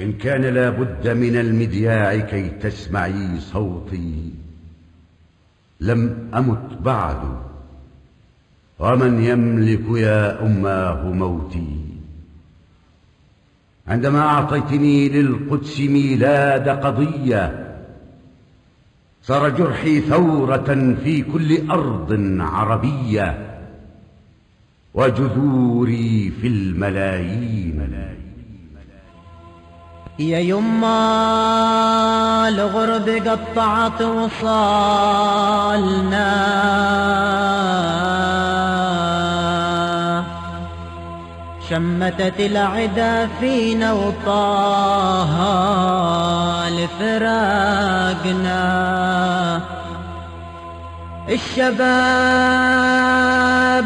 إن كان لا بد من المذياع كي تسمعي صوتي لم أمت بعد. ومن يملك يا أماه موتي. عندما أعطيتني للقدس ميلاد قضية صار جرحي ثورة في كل أرض عربية وجذوري في الملايين يا يما الغرب قطعت وصالنا. شمتت العدا فينا وطاها لفراقنا. الشباب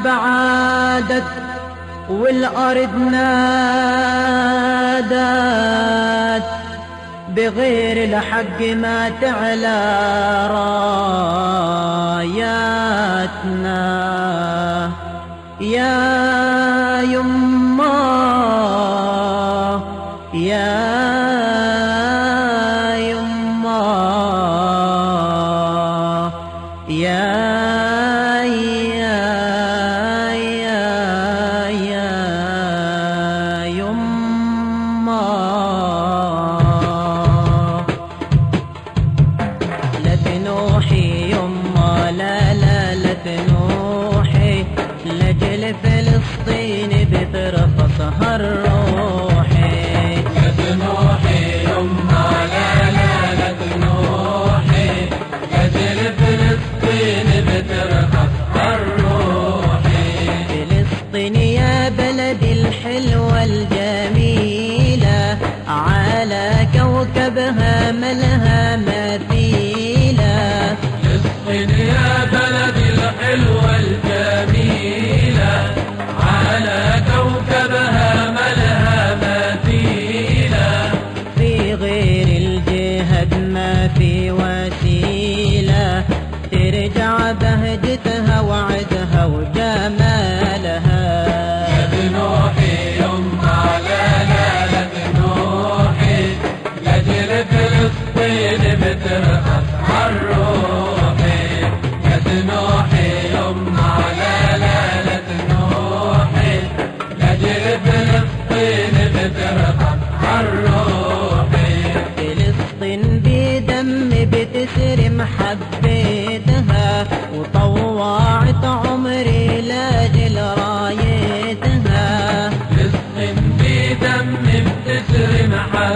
عادت والأرض نادت بغير الحق ما تعلى راياتنا. يا يما يما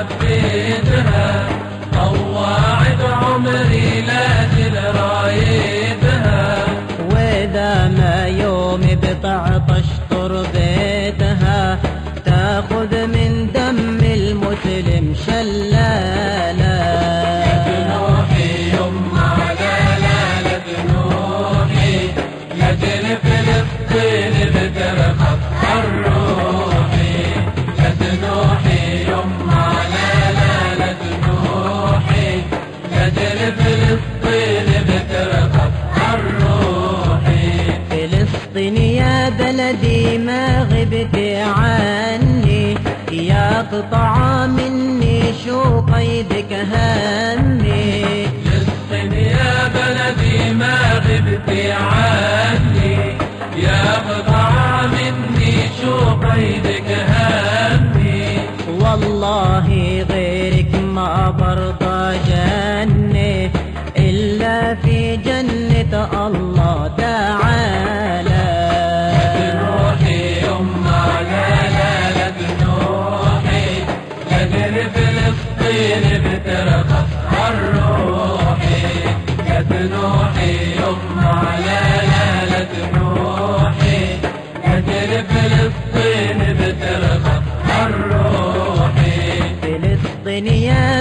I've been. يا قطعة مني شو قيدك همي فلسطين يا بلدي ما غبت عني. يا قطعة مني شو قيدك همي والله غيرك ما برضى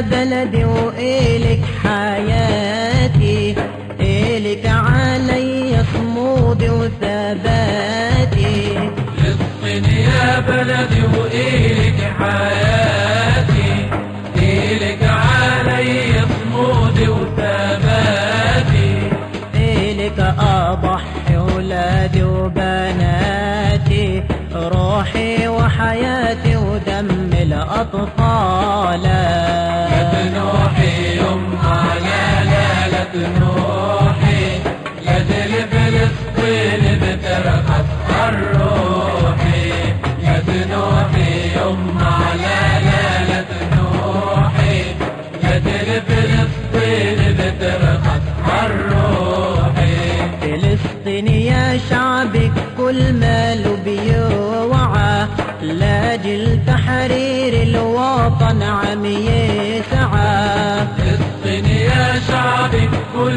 يا بلدي وإلك حياتي إلك علي صمودي وثباتي. فلسطين يا بلدي وإلك حياتي إلك علي صمودي وثباتي. إلك أضحي ولادي وبناتي روحي وحياتي ودم الأطفال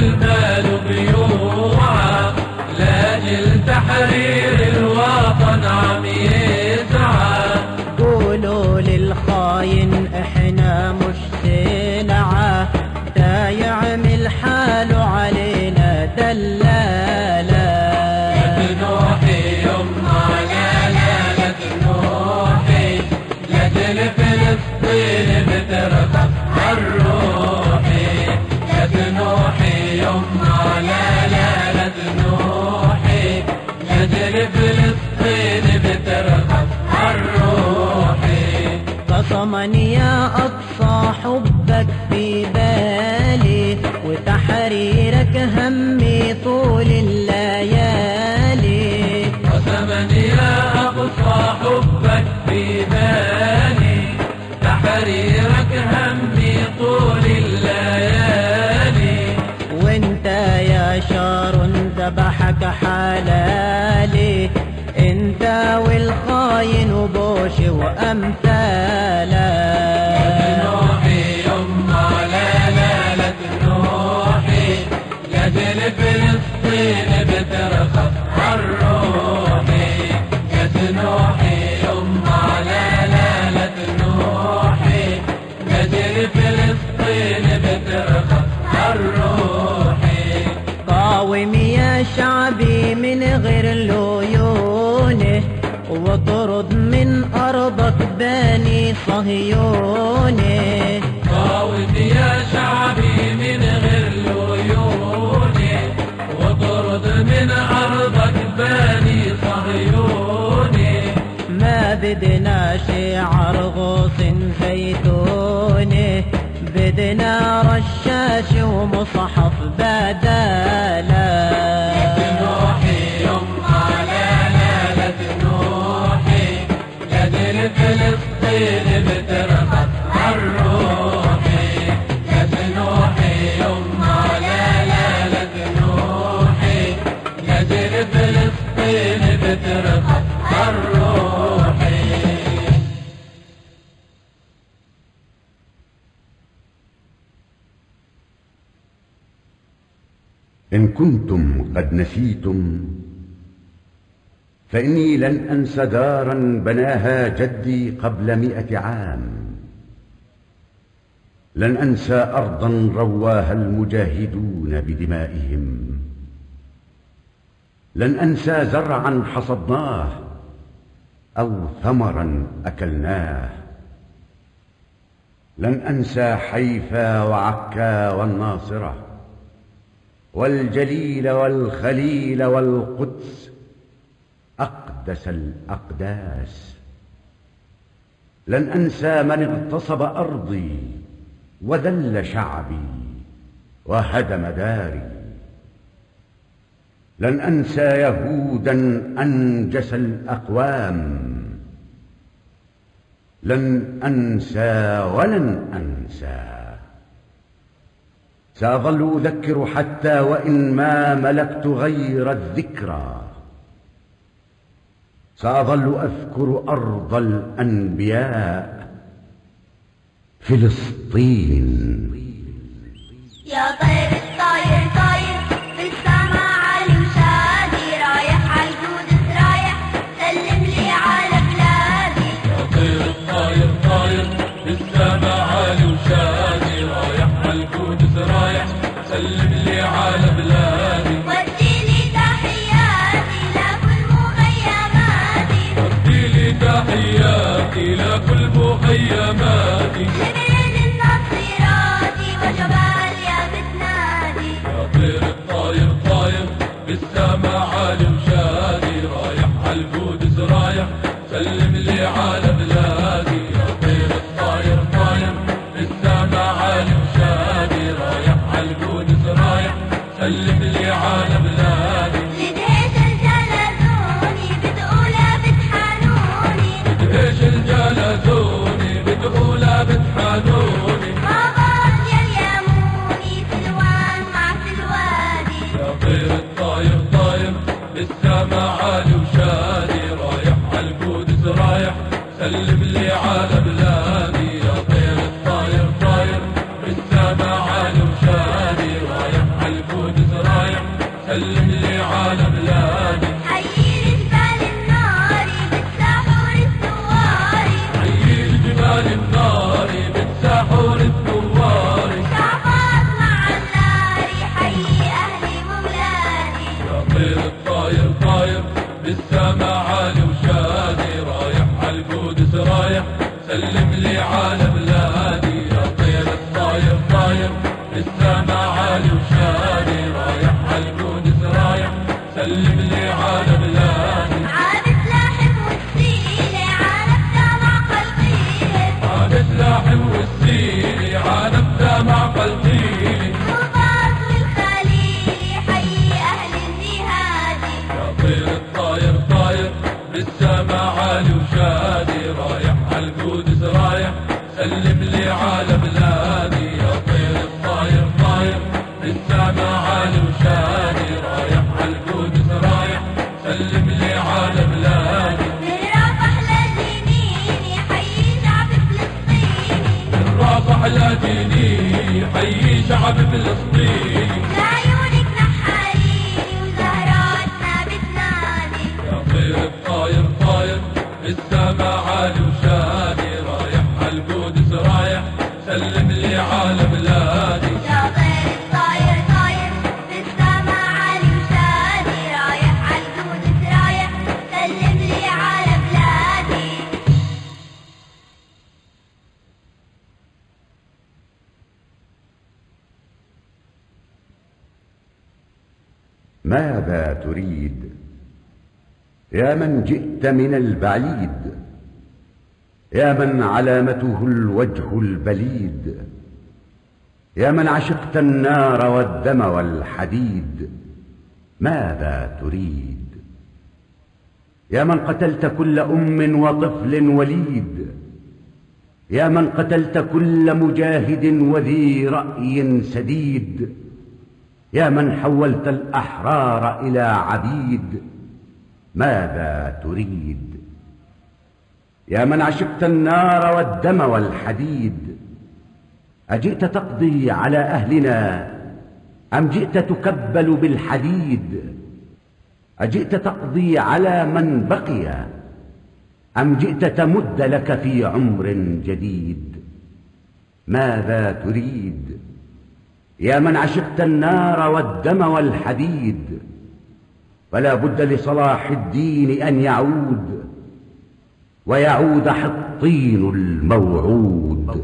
شعبي يا أقصى حبك في بالي وتحريرك همي طول الليالي. قسما يا أقصى حبك في بالي تحريرك همي طول الليالي. وانت يا شار ذبحك حلالي انت والخاين وبوش وامثاله صهيونه قاوم يا شعبي من غير ليوني وطرد من أرضك بني صهيوني ما بدنا شعر غوص زيتوني. بدنا رشاش ومصحف بدالا كنتم قد نسيتم. فإني لن أنس دارا بناها جدي قبل مئة عام. لن أنسى أرضا رواها المجاهدون بدمائهم. لن أنسى زرعا حصدناه أو ثمرا أكلناه. لن أنسى حيفا وعكا والناصرة. والجليل والخليل والقدس أقدس الأقداس. لن أنسى من اغتصب أرضي وذل شعبي وهدم داري. لن أنسى يهودا أنجس الأقوام. لن أنسى ولن أنسى سأظل أذكر حتى وإن ما ملكت غير الذكرى. سأظل أذكر أرض الأنبياء. فلسطين. يا طير بالسما عالي باللي على بلادي حيي شعب فلسطين يا من جئت من البعيد يا من علامته الوجه البليد يا من عشقت النار والدم والحديد ماذا تريد؟ يا من قتلت كل أم وطفل وليد يا من قتلت كل مجاهد وذي رأي سديد يا من حولت الأحرار إلى عبيد. ماذا تريد؟ يا من عشقت النار والدم والحديد أجئت تقضي على أهلنا أم جئت تكبل بالحديد؟ أجئت تقضي على من بقي أم جئت تمد لك في عمر جديد؟ ماذا تريد؟ يا من عشقت النار والدم والحديد فلا بد لصلاح الدين أن يعود ويعود حطين الموعود.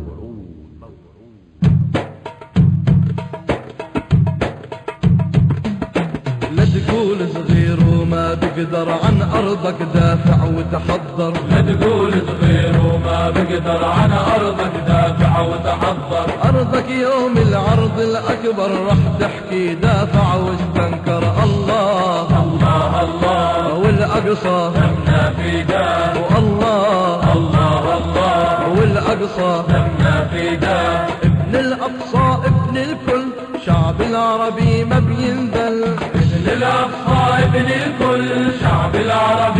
لا تقول صغير وما بقدر عن أرضك دافع وتحضر. لا تقول صغير وما بقدر عن أرضك دافع وتحضر. أرضك يوم العرض الأكبر راح تحكي دافع واستنكر الله. الله. الله والأقصى. دمنا في دار والله الله. الله. والأقصى. دمنا في دار ابن الأقصى ابن الكل. شعب العربي ما بينذل ابن الأقصى ابن الكل. شعب العربي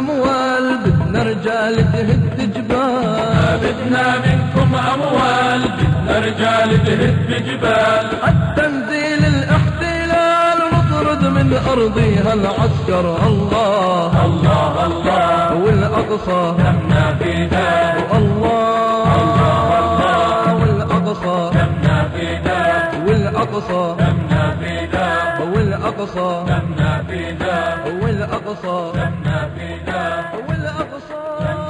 أموال بدنا رجال تهد جبال. بدنا منكم أموال بدنا رجال تهد بجبال. حتى نزيل الاحتلال نطرد من أرضي هالعسكر الله. الله الله. والأقصى. دمنا في دار الله الله. والأقصى. دمنا في دار والأقصى. دمنا والأقصى. دمنا في دار. والأقصى. دمنا في دار. والأقصى.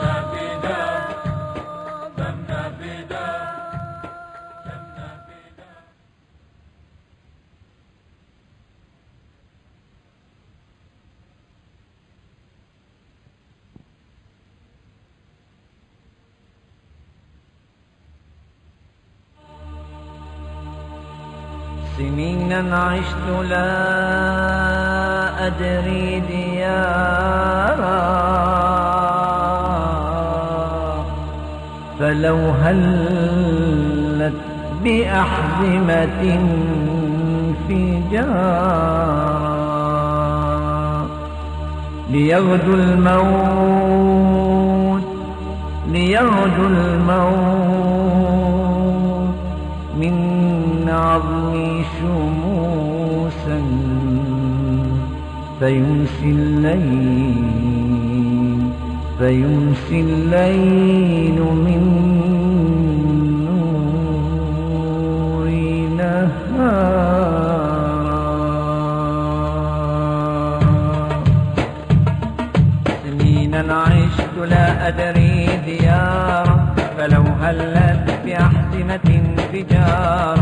سنينا عشت لا أدري ديارا فلو هلت بأحزمة في جارا ليغدو الموت ليغدو الموت عظمي شموسا فيمسي الليل فيمسي الليل من نور نهارا سنينا عشت لا أدري ديارا فلو هلت بأحزمة فجارا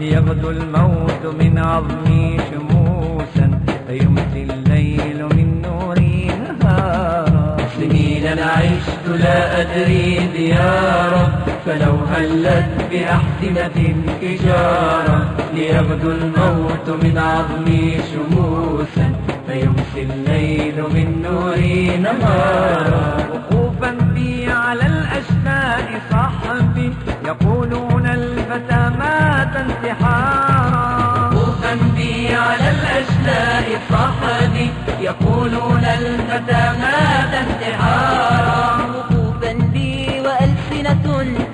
ليغدو الموت من عظمي شموسا فيمسي الليل من نوري نهارا. سنينا عشت لا أدري ديارا فلو هلت بأحزمة فجارا ليغدو الموت من عظمي شموسا فيمسي الليل من نوري نهارا. وقوفا بي على الأشلاء صحبي يقولون الأشلاء صحبي يقولون الفتى مات انتحارا وقوفا بي وألسنة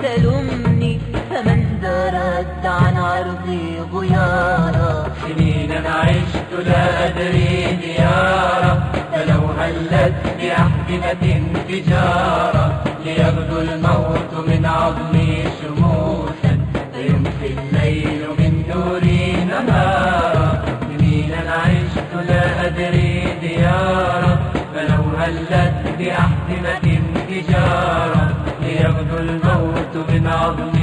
تلمني. فمن درد عن عرضي غيارا. سنينا عشت لا أدري ديارا. فلو هلت بأحببة فجارا ليغدو الموت من عظمي شموسا فلو هلت بأحببة فجارا ليغدو الموت من عظمي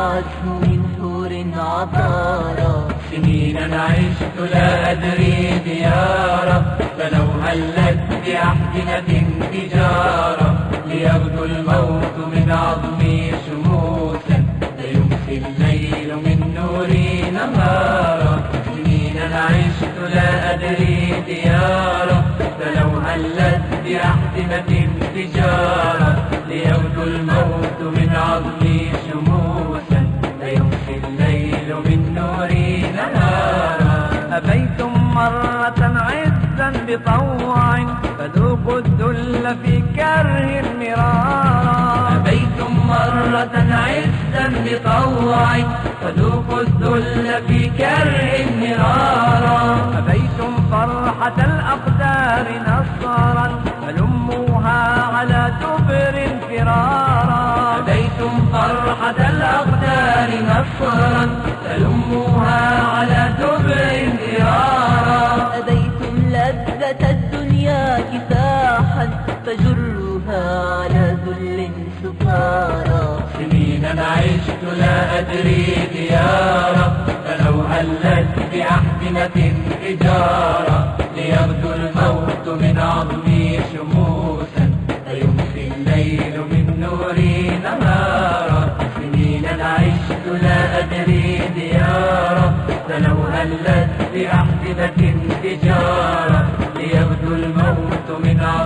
العزم من حور عبارا سنينا عشت لا أدري ديارا. فلو هلت بأحزمة فجارا ليغدو الموت من عظمي شموسا فيمسي الليل من نوري نهارا سنينا عشت لا أدري ديارا. فلو هلت بأحزمة فجارا ليغدو الموت من عظمي شموسا بطوع فذوقوا الذل في كره مرارا أبيتم مرة عزا بطوع فذوقوا الذل في كره مرارا أبيتم فرحة الأقدار نصرا فلموها على دبر فرارا. أبيتم فرحة الأقدار نصرا فلموها على دبر فجروها على ذل سكارى سنينا عشت لا أدري ديارا فلو هلت بأحزمة إجارة ليغدو الموت من عظمي شموسا فيمسي الليل من نوري نهارا سنينا عشت لا أدري ديارا فلو هلت بأحزمة إجارة ليغدو الموت من عظمي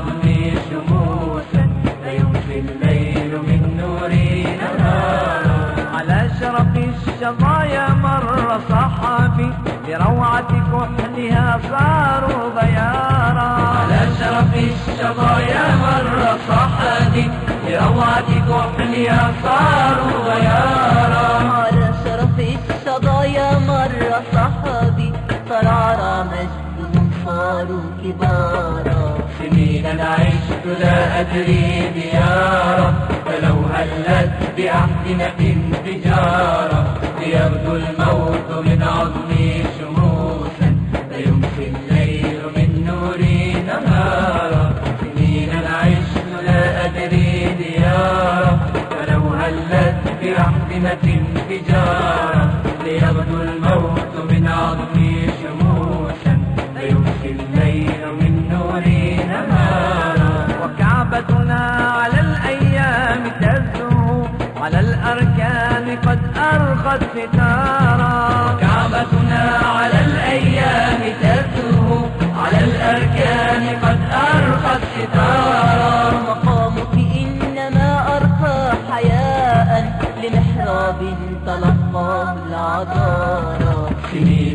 الشظايا مر صحابي بروعة كحلها صاروا ضيارا على شرف الشظايا مر صحابي طلع مجدهم صاروا كبارا. سنينا عشت لا أدري ديارا. فلو هلت بأحزمة فجارة ليغدو الموت من عظمي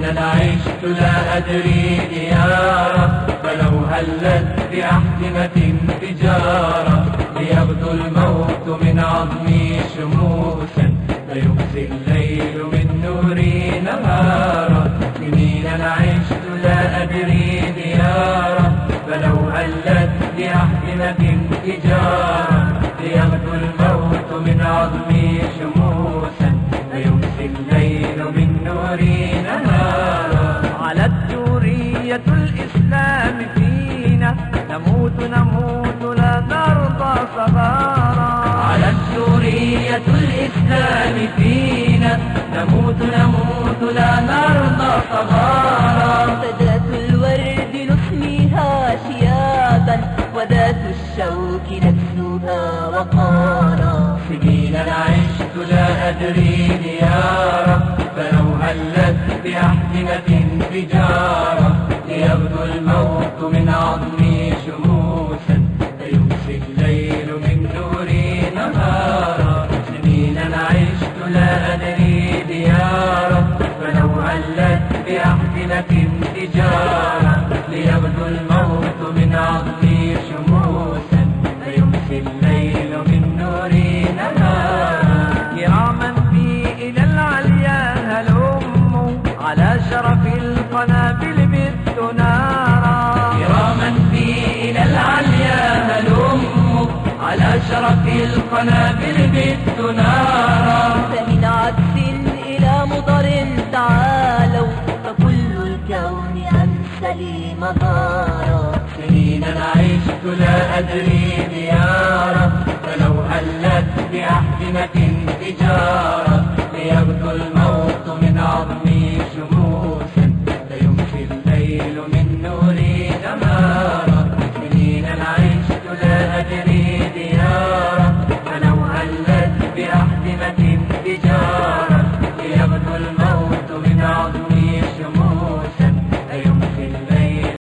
سنينا عشت لا أدري ديارا فلو هلت بأحزمة تجارة ليغدو الموت من عظمي شموسا فيمسي الليل من نوري نهارا سنينا عشت لا أدري ديارا فلو هلت بأحزمة تجارة ليغدو الموت من عظمي شموسا فيمسي الليل من نوري الإسلام فينا نموت نموت لا نرضى صغارا على السورية الإسلام فينا نموت نموت لا نرضى صغارا فذات الورد نسميها شيابا. وذات الشوك نكسوها وقارا سنينا عشت لا أدري ديارا. فلو هلت بأحزمة تجارة ليبدو الموت من عظمي شموسا القنابل بت نارا. فمن عكس إلى مضر تعالوا فكل الكون أمس لي مغارا سنينا عشت لا أدري ديارا فلو هلت بأحزمة تجارة ليبدو